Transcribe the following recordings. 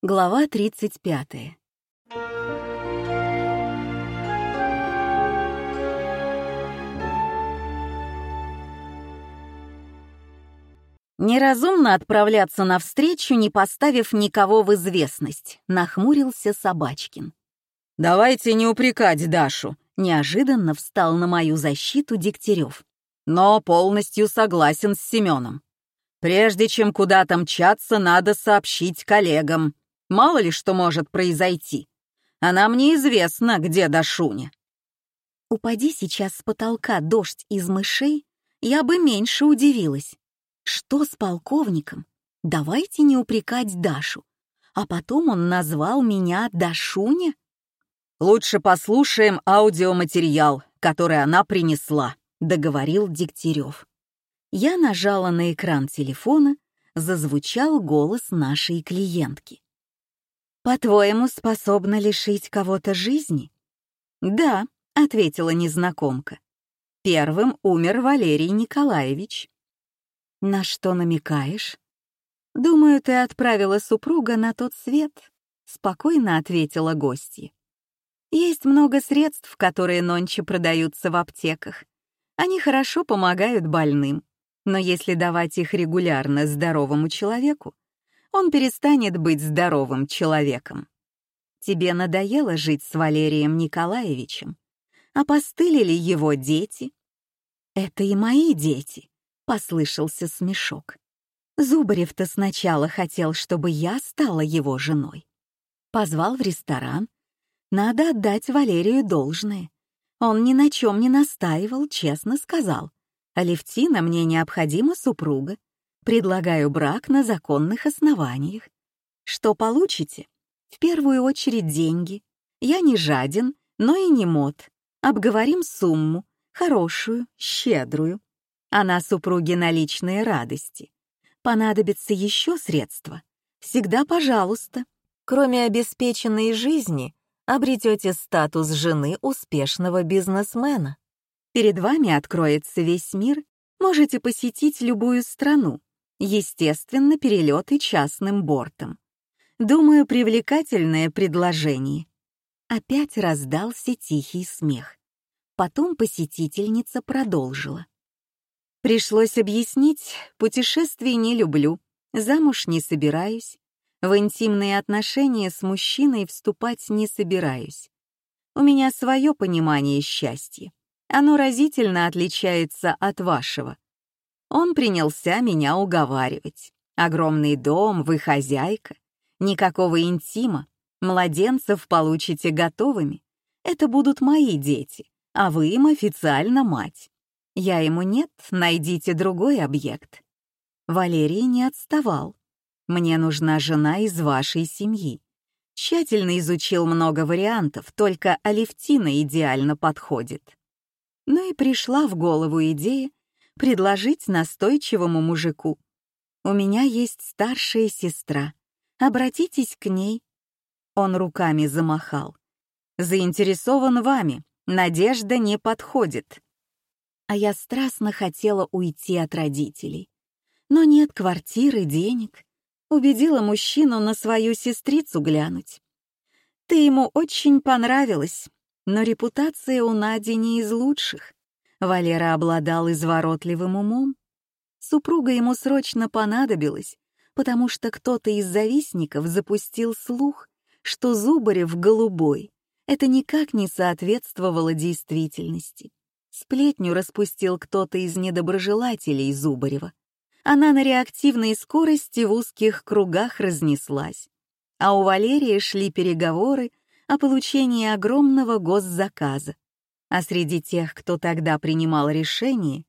Глава 35. Неразумно отправляться навстречу, не поставив никого в известность, нахмурился Собачкин. «Давайте не упрекать Дашу», — неожиданно встал на мою защиту Дегтярев. «Но полностью согласен с Семеном. Прежде чем куда-то мчаться, надо сообщить коллегам. Мало ли что может произойти. А нам неизвестно, где Дашуня». Упади сейчас с потолка дождь из мышей, я бы меньше удивилась. Что с полковником? Давайте не упрекать Дашу. А потом он назвал меня Дашуня? «Лучше послушаем аудиоматериал, который она принесла», — договорил Дегтярев. Я нажала на экран телефона, зазвучал голос нашей клиентки. «По-твоему, способна лишить кого-то жизни?» «Да», — ответила незнакомка. «Первым умер Валерий Николаевич». «На что намекаешь?» «Думаю, ты отправила супруга на тот свет», — спокойно ответила гостья. «Есть много средств, которые нонче продаются в аптеках. Они хорошо помогают больным, но если давать их регулярно здоровому человеку, он перестанет быть здоровым человеком. Тебе надоело жить с Валерием Николаевичем? Опостылили его дети? Это и мои дети. Послышался смешок. Зубарев-то сначала хотел, чтобы я стала его женой. Позвал в ресторан. Надо отдать Валерию должное. Он ни на чем не настаивал, честно сказал. Алевтина мне необходима супруга. Предлагаю брак на законных основаниях. Что получите? В первую очередь деньги. Я не жаден, но и не мод. Обговорим сумму, хорошую, щедрую а на супруге наличные радости. Понадобится еще средства. Всегда пожалуйста. Кроме обеспеченной жизни, обретете статус жены успешного бизнесмена. Перед вами откроется весь мир, можете посетить любую страну, естественно, перелеты частным бортом. Думаю, привлекательное предложение. Опять раздался тихий смех. Потом посетительница продолжила. Пришлось объяснить, путешествий не люблю, замуж не собираюсь, в интимные отношения с мужчиной вступать не собираюсь. У меня свое понимание счастья. Оно разительно отличается от вашего. Он принялся меня уговаривать. Огромный дом, вы хозяйка. Никакого интима. Младенцев получите готовыми. Это будут мои дети, а вы им официально мать. Я ему нет, найдите другой объект. Валерий не отставал. Мне нужна жена из вашей семьи. Тщательно изучил много вариантов, только Алевтина идеально подходит. Ну и пришла в голову идея предложить настойчивому мужику. У меня есть старшая сестра. Обратитесь к ней. Он руками замахал. Заинтересован вами. Надежда не подходит а я страстно хотела уйти от родителей. Но нет квартиры, денег. Убедила мужчину на свою сестрицу глянуть. Ты ему очень понравилась, но репутация у Нади не из лучших. Валера обладал изворотливым умом. Супруга ему срочно понадобилась, потому что кто-то из завистников запустил слух, что Зубарев голубой. Это никак не соответствовало действительности. Сплетню распустил кто-то из недоброжелателей Зубарева. Она на реактивной скорости в узких кругах разнеслась. А у Валерии шли переговоры о получении огромного госзаказа. А среди тех, кто тогда принимал решение,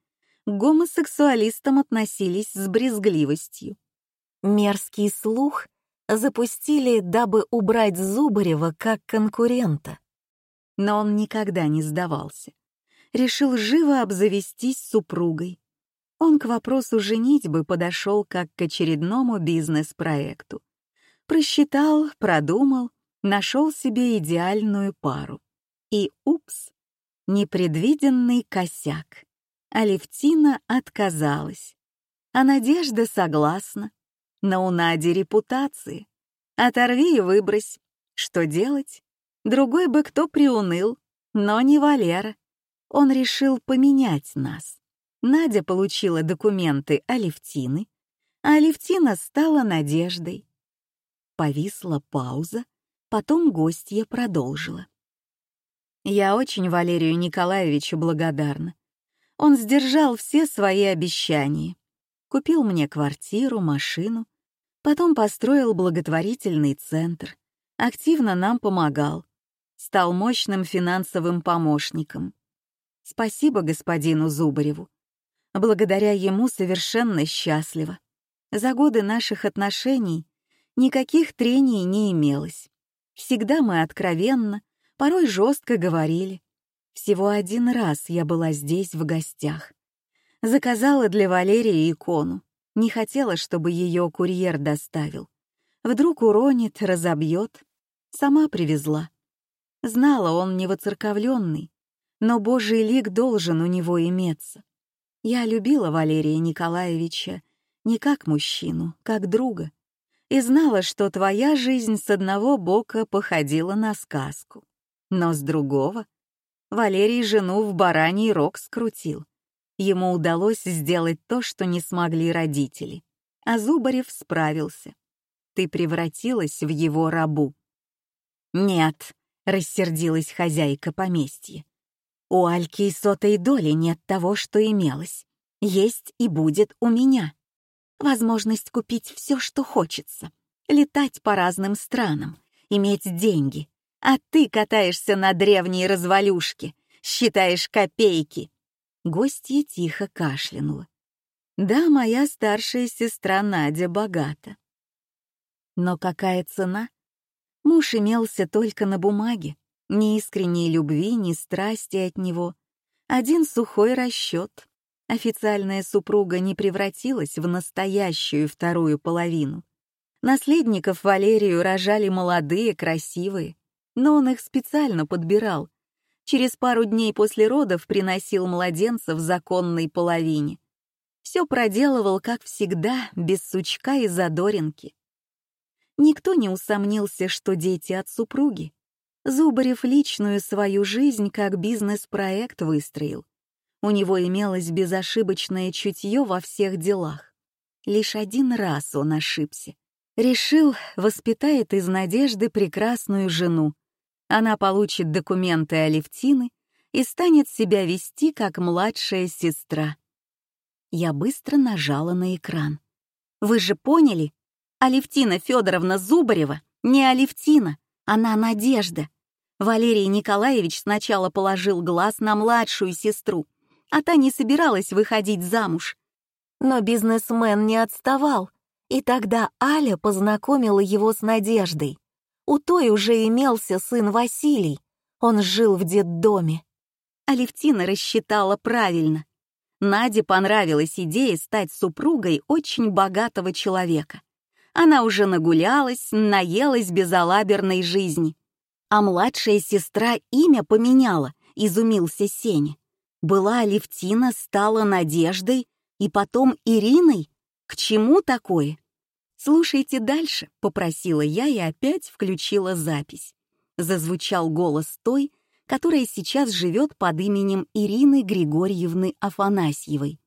к гомосексуалистам относились с брезгливостью. Мерзкий слух запустили, дабы убрать Зубарева как конкурента. Но он никогда не сдавался решил живо обзавестись супругой. Он к вопросу женитьбы подошел как к очередному бизнес-проекту. Просчитал, продумал, нашел себе идеальную пару. И упс, непредвиденный косяк. Алевтина отказалась. А Надежда согласна. Но у Нади репутации. Оторви и выбрось. Что делать? Другой бы кто приуныл, но не Валера. Он решил поменять нас. Надя получила документы Алевтины, а Алевтина стала Надеждой. Повисла пауза, потом гостья продолжила. Я очень Валерию Николаевичу благодарна. Он сдержал все свои обещания. Купил мне квартиру, машину, потом построил благотворительный центр, активно нам помогал, стал мощным финансовым помощником. Спасибо господину Зубареву. Благодаря ему совершенно счастлива. За годы наших отношений никаких трений не имелось. Всегда мы откровенно, порой жестко говорили. Всего один раз я была здесь в гостях. Заказала для Валерии икону. Не хотела, чтобы ее курьер доставил. Вдруг уронит, разобьет. Сама привезла. Знала, он не воцерковленный, но Божий лик должен у него иметься. Я любила Валерия Николаевича не как мужчину, как друга, и знала, что твоя жизнь с одного бока походила на сказку. Но с другого Валерий жену в бараний рог скрутил. Ему удалось сделать то, что не смогли родители. А Зубарев справился. Ты превратилась в его рабу. «Нет», — рассердилась хозяйка поместья. «У Альки и сотой доли нет того, что имелось. Есть и будет у меня. Возможность купить все, что хочется. Летать по разным странам, иметь деньги, а ты катаешься на древней развалюшке, считаешь копейки». Гостья тихо кашлянула. «Да, моя старшая сестра Надя богата». Но какая цена? Муж имелся только на бумаге, ни искренней любви, ни страсти от него. Один сухой расчет. Официальная супруга не превратилась в настоящую вторую половину. Наследников Валерию рожали молодые, красивые, но он их специально подбирал. Через пару дней после родов приносил младенца в законной половине. Все проделывал, как всегда, без сучка и задоринки. Никто не усомнился, что дети от супруги. Зубарев личную свою жизнь как бизнес-проект выстроил. У него имелось безошибочное чутье во всех делах. Лишь один раз он ошибся. Решил, воспитает из надежды прекрасную жену, она получит документы Алевтины и станет себя вести как младшая сестра. Я быстро нажала на экран. Вы же поняли? Алевтина Федоровна Зубарева не Алевтина, она Надежда. Валерий Николаевич сначала положил глаз на младшую сестру, а та не собиралась выходить замуж. Но бизнесмен не отставал, и тогда Аля познакомила его с Надеждой. У той уже имелся сын Василий. Он жил в детдоме. Алевтина рассчитала правильно. Наде понравилась идея стать супругой очень богатого человека. Она уже нагулялась, наелась безалаберной жизни. А младшая сестра имя поменяла, изумился Сеня. Была Алевтина, стала Надеждой и потом Ириной? К чему такое? «Слушайте дальше», — попросила я и опять включила запись. Зазвучал голос той, которая сейчас живет под именем Ирины Григорьевны Афанасьевой.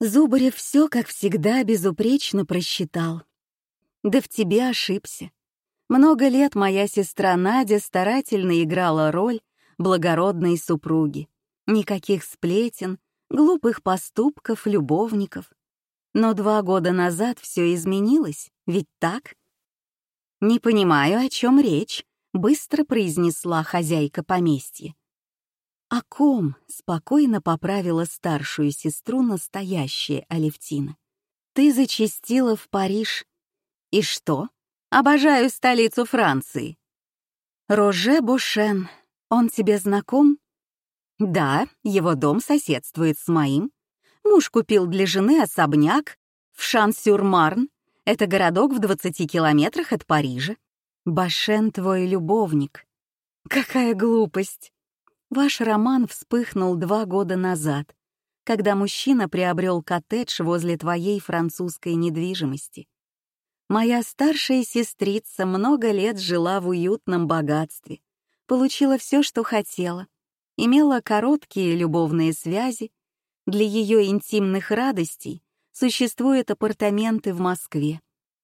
Зубарев все, как всегда, безупречно просчитал. Да в тебе ошибся. Много лет моя сестра Надя старательно играла роль благородной супруги. Никаких сплетен, глупых поступков, любовников. Но два года назад все изменилось, ведь так? «Не понимаю, о чем речь», — быстро произнесла хозяйка поместья. «О ком?» — спокойно поправила старшую сестру настоящая Алевтина. «Ты зачастила в Париж. И что? Обожаю столицу Франции». «Роже Бушен. Он тебе знаком?» «Да, его дом соседствует с моим. Муж купил для жены особняк в Шан-сюр-Марн. Это городок в 20 километрах от Парижа. Башен твой любовник. Какая глупость. Ваш роман вспыхнул два года назад, когда мужчина приобрел коттедж возле твоей французской недвижимости. Моя старшая сестрица много лет жила в уютном богатстве, получила все, что хотела, имела короткие любовные связи. Для ее интимных радостей существуют апартаменты в Москве.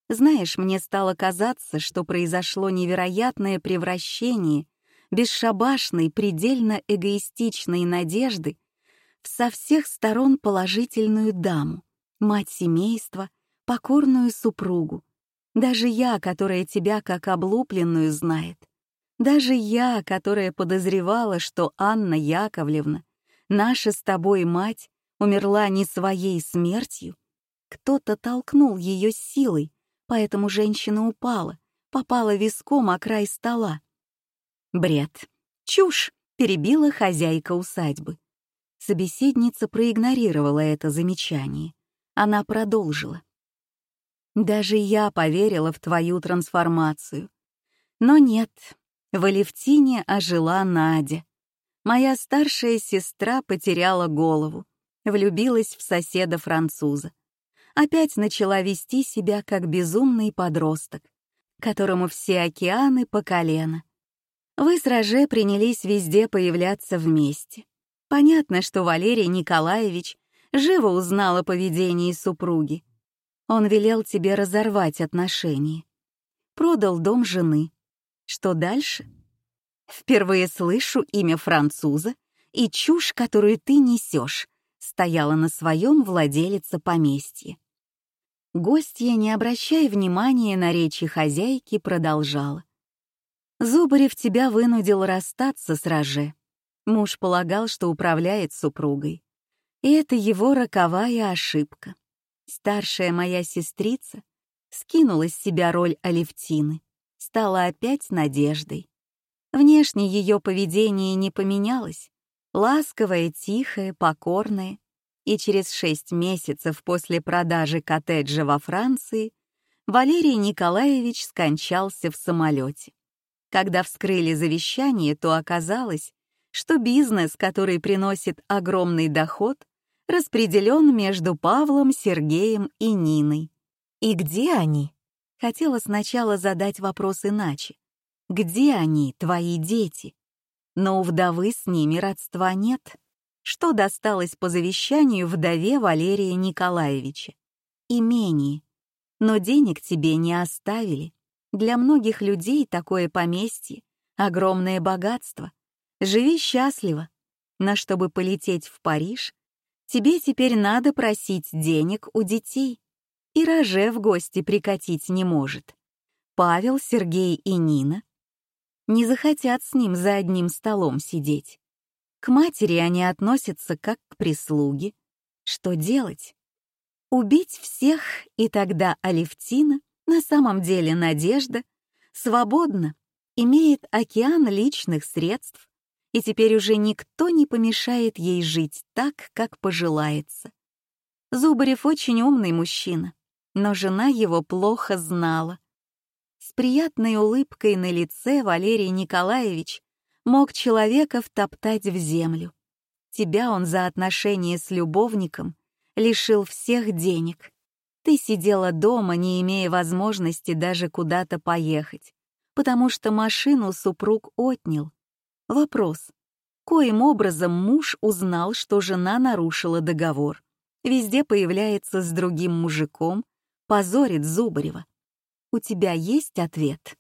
Знаешь, мне стало казаться, что произошло невероятное превращение бесшабашной, предельно эгоистичной надежды в со всех сторон положительную даму, мать семейства, покорную супругу. Даже я, которая тебя как облупленную знает. Даже я, которая подозревала, что Анна Яковлевна, наша с тобой мать, умерла не своей смертью, кто-то толкнул ее силой, поэтому женщина упала, попала виском о край стола. Бред. Чушь, перебила хозяйка усадьбы. Собеседница проигнорировала это замечание. Она продолжила. «Даже я поверила в твою трансформацию. Но нет, в Алевтине ожила Надя. Моя старшая сестра потеряла голову, влюбилась в соседа-француза. Опять начала вести себя как безумный подросток, которому все океаны по колено. Вы с Роже принялись везде появляться вместе. Понятно, что Валерий Николаевич живо узнал о поведении супруги. Он велел тебе разорвать отношения. Продал дом жены. Что дальше? Впервые слышу имя француза и чушь, которую ты несешь, стояла на своем владелице поместья. Гостья, не обращая внимания на речи хозяйки, продолжала. Зубарев тебя вынудил расстаться с Роже. Муж полагал, что управляет супругой. И это его роковая ошибка. Старшая моя сестрица скинула с себя роль Алевтины, стала опять надеждой. Внешне ее поведение не поменялось. Ласковое, тихое, покорное. И через шесть месяцев после продажи коттеджа во Франции Валерий Николаевич скончался в самолете. Когда вскрыли завещание, то оказалось, что бизнес, который приносит огромный доход, распределен между Павлом, Сергеем и Ниной. И где они? Хотела сначала задать вопрос иначе. Где они, твои дети? Но у вдовы с ними родства нет. Что досталось по завещанию вдове Валерия Николаевича? Имение. Но денег тебе не оставили. Для многих людей такое поместье — огромное богатство. Живи счастливо. Но чтобы полететь в Париж, тебе теперь надо просить денег у детей. И Роже в гости прикатить не может. Павел, Сергей и Нина не захотят с ним за одним столом сидеть. К матери они относятся как к прислуге. Что делать? Убить всех, и тогда Алевтина — на самом деле Надежда свободна, имеет океан личных средств, и теперь уже никто не помешает ей жить так, как пожелается. Зубарев очень умный мужчина, но жена его плохо знала. С приятной улыбкой на лице Валерий Николаевич мог человека втоптать в землю. Тебя он за отношения с любовником лишил всех денег. Ты сидела дома, не имея возможности даже куда-то поехать, потому что машину супруг отнял. Вопрос. Коим образом муж узнал, что жена нарушила договор? Везде появляется с другим мужиком, позорит Зубарева. У тебя есть ответ?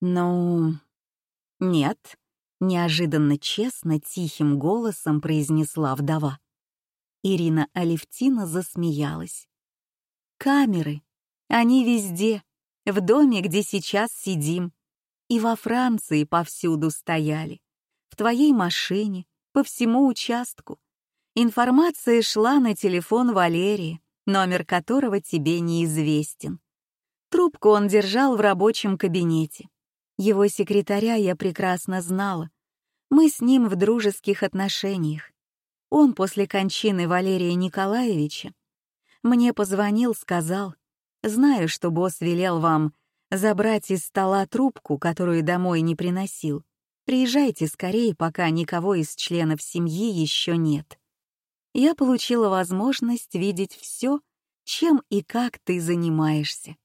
Ну, нет, неожиданно честно, тихим голосом произнесла вдова. Ирина Алевтина засмеялась. «Камеры! Они везде, в доме, где сейчас сидим. И во Франции повсюду стояли. В твоей машине, по всему участку. Информация шла на телефон Валерии, номер которого тебе неизвестен. Трубку он держал в рабочем кабинете. Его секретаря я прекрасно знала. Мы с ним в дружеских отношениях. Он после кончины Валерия Николаевича мне позвонил, сказал, «Знаю, что босс велел вам забрать из стола трубку, которую домой не приносил. Приезжайте скорее, пока никого из членов семьи еще нет». Я получила возможность видеть все, чем и как ты занимаешься.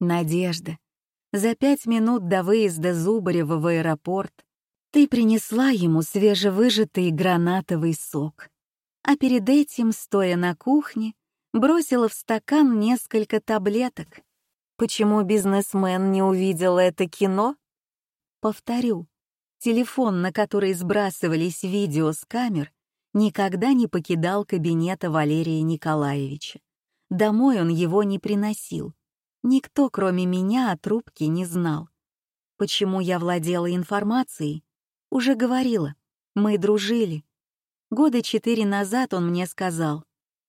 Надежда, за пять минут до выезда Зубарева в аэропорт ты принесла ему свежевыжатый гранатовый сок, а перед этим, стоя на кухне, бросила в стакан несколько таблеток. Почему бизнесмен не увидел это кино? Повторю, телефон, на который сбрасывались видео с камер, никогда не покидал кабинета Валерия Николаевича. Домой он его не приносил. Никто, кроме меня, о трубке не знал. Почему я владела информацией? Уже говорила. Мы дружили. Года четыре назад он мне сказал,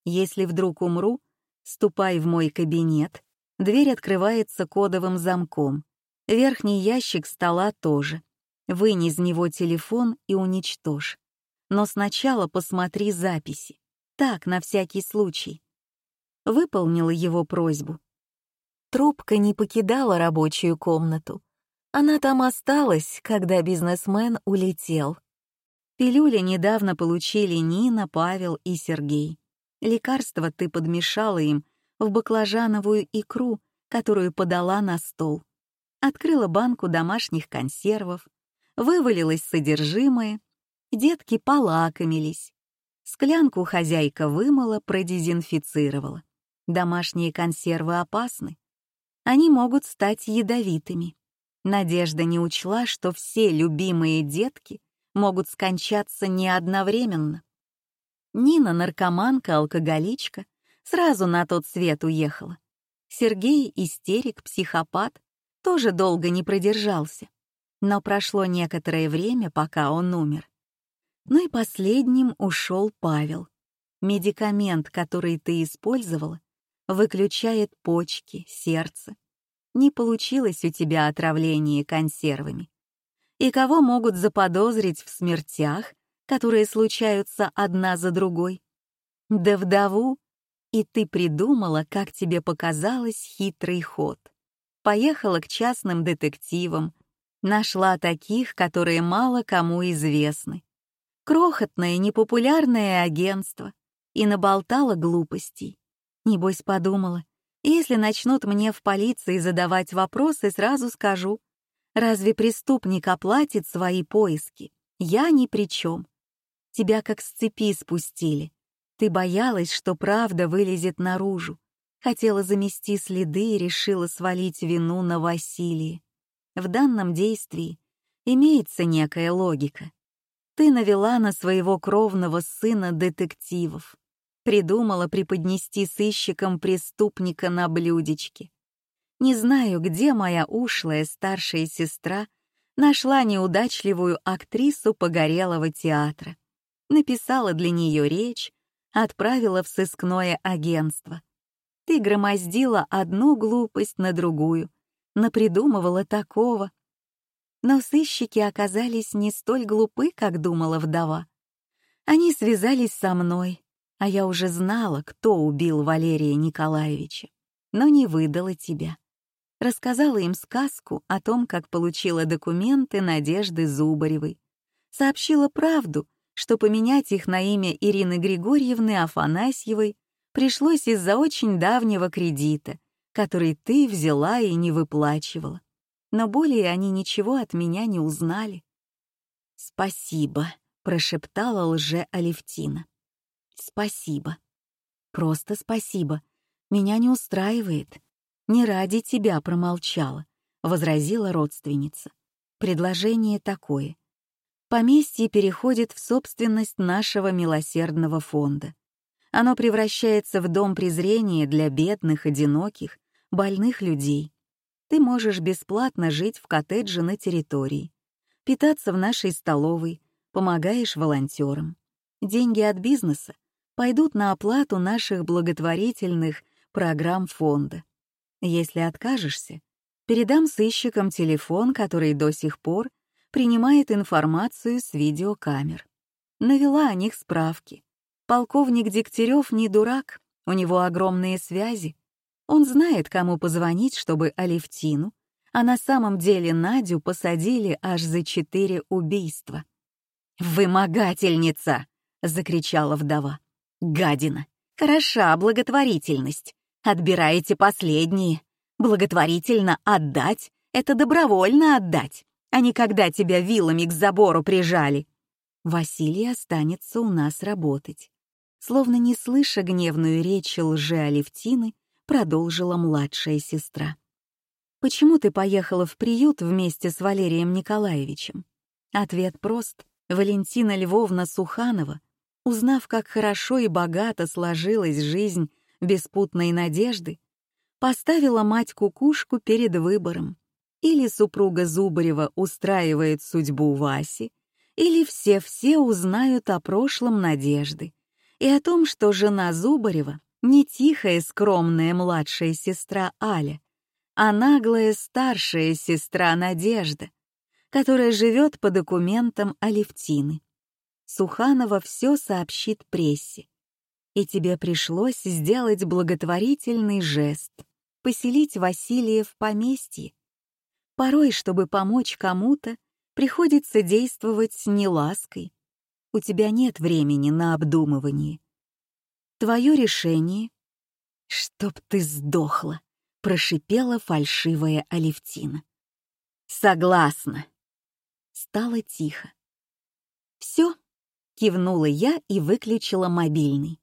«Если вдруг умру, ступай в мой кабинет. Дверь открывается кодовым замком. Верхний ящик стола тоже. Вынь из него телефон и уничтожь. Но сначала посмотри записи. Так, на всякий случай. Выполнила его просьбу. Трубка не покидала рабочую комнату. Она там осталась, когда бизнесмен улетел. Пилюли недавно получили Нина, Павел и Сергей. Лекарство ты подмешала им в баклажановую икру, которую подала на стол. Открыла банку домашних консервов, вывалилось содержимое, детки полакомились. Склянку хозяйка вымыла, продезинфицировала. Домашние консервы опасны. Они могут стать ядовитыми. Надежда не учла, что все любимые детки могут скончаться не одновременно. Нина, наркоманка, алкоголичка, сразу на тот свет уехала. Сергей, истерик, психопат, тоже долго не продержался. Но прошло некоторое время, пока он умер. Ну и последним ушел Павел. Медикамент, который ты использовала, выключает почки, сердце, не получилось у тебя отравление консервами. И кого могут заподозрить в смертях, которые случаются одна за другой? Да вдову. И ты придумала, как тебе показалось, хитрый ход. Поехала к частным детективам, нашла таких, которые мало кому известны. Крохотное, непопулярное агентство. И наболтала глупостей. Небось подумала, если начнут мне в полиции задавать вопросы, сразу скажу. Разве преступник оплатит свои поиски? Я ни при чем. Тебя как с цепи спустили. Ты боялась, что правда вылезет наружу. Хотела замести следы и решила свалить вину на Василия. В данном действии имеется некая логика. Ты навела на своего кровного сына детективов придумала преподнести сыщикам преступника на блюдечке. Не знаю, где моя ушлая старшая сестра нашла неудачливую актрису погорелого театра. Написала для нее речь, отправила в сыскное агентство. Ты громоздила одну глупость на другую, напридумывала такого. Но сыщики оказались не столь глупы, как думала вдова. Они связались со мной, а я уже знала, кто убил Валерия Николаевича, но не выдала тебя. Рассказала им сказку о том, как получила документы Надежды Зубаревой. Сообщила правду, что поменять их на имя Ирины Григорьевны Афанасьевой пришлось из-за очень давнего кредита, который ты взяла и не выплачивала. Но более они ничего от меня не узнали. «Спасибо», — прошептала лже Алевтина. Спасибо. Просто спасибо. Меня не устраивает. Не ради тебя промолчала, возразила родственница. Предложение такое. Поместье переходит в собственность нашего милосердного фонда. Оно превращается в дом презрения для бедных, одиноких, больных людей. Ты можешь бесплатно жить в коттедже на территории, питаться в нашей столовой, помогаешь волонтерам. Деньги от бизнеса пойдут на оплату наших благотворительных программ фонда. Если откажешься, передам сыщикам телефон, который до сих пор принимает информацию с видеокамер. Навела о них справки. Полковник Дегтярев не дурак, у него огромные связи. Он знает, кому позвонить, чтобы Алевтину, а на самом деле Надю посадили аж за четыре убийства. «Вымогательница!» — закричала вдова. Гадина! Хороша благотворительность. Отбираете последние. Благотворительно отдать — это добровольно отдать, а не когда тебя вилами к забору прижали. Василий останется у нас работать. Словно не слыша гневную речь лжи Алевтины, продолжила младшая сестра. «Почему ты поехала в приют вместе с Валерием Николаевичем?» Ответ прост. Валентина Львовна Суханова, узнав, как хорошо и богато сложилась жизнь беспутной надежды, поставила мать-кукушку перед выбором. Или супруга Зубарева устраивает судьбу Васи, или все-все узнают о прошлом Надежды и о том, что жена Зубарева не тихая скромная младшая сестра Аля, а наглая старшая сестра Надежда, которая живет по документам Алевтины. Суханова все сообщит прессе. И тебе пришлось сделать благотворительный жест, поселить Василия в поместье. Порой, чтобы помочь кому-то, приходится действовать не лаской. У тебя нет времени на обдумывание. Твое решение — чтоб ты сдохла, прошипела фальшивая Алевтина. Согласна. Стало тихо. Все, кивнула я и выключила мобильный.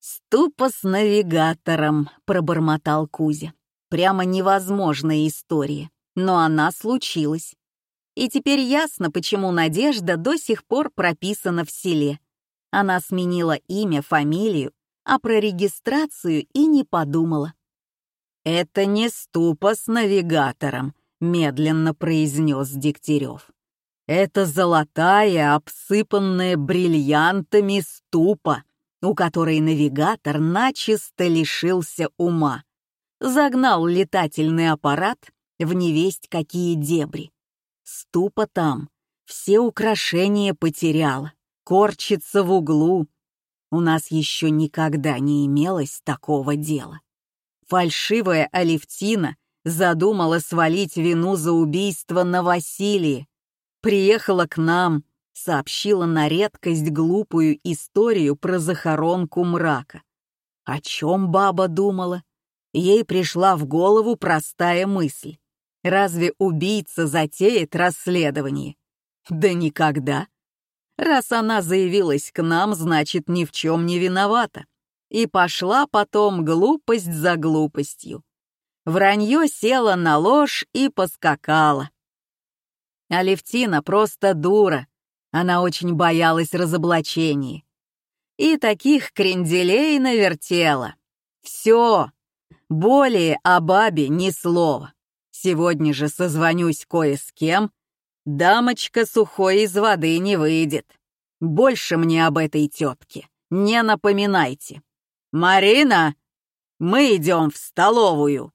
«Ступа с навигатором», — пробормотал Кузя. «Прямо невозможная история, но она случилась. И теперь ясно, почему Надежда до сих пор прописана в селе. Она сменила имя, фамилию, а про регистрацию и не подумала. «Это не ступа с навигатором», — медленно произнес Дегтярев. «Это золотая, обсыпанная бриллиантами ступа, у которой навигатор начисто лишился ума. Загнал летательный аппарат в невесть какие дебри. Ступа там, все украшения потеряла, корчится в углу. У нас еще никогда не имелось такого дела. Фальшивая Алевтина задумала свалить вину за убийство на Василии. Приехала к нам, сообщила на редкость глупую историю про захоронку мрака. О чем баба думала? Ей пришла в голову простая мысль. Разве убийца затеет расследование? Да никогда. Раз она заявилась к нам, значит, ни в чем не виновата. И пошла потом глупость за глупостью. Вранье села на ложь и поскакала. Алевтина просто дура. Она очень боялась разоблачений. И таких кренделей навертела. Все. Более о бабе ни слова. Сегодня же созвонюсь кое с кем. Дамочка сухой из воды не выйдет. Больше мне об этой тетке не напоминайте. Марина, мы идем в столовую.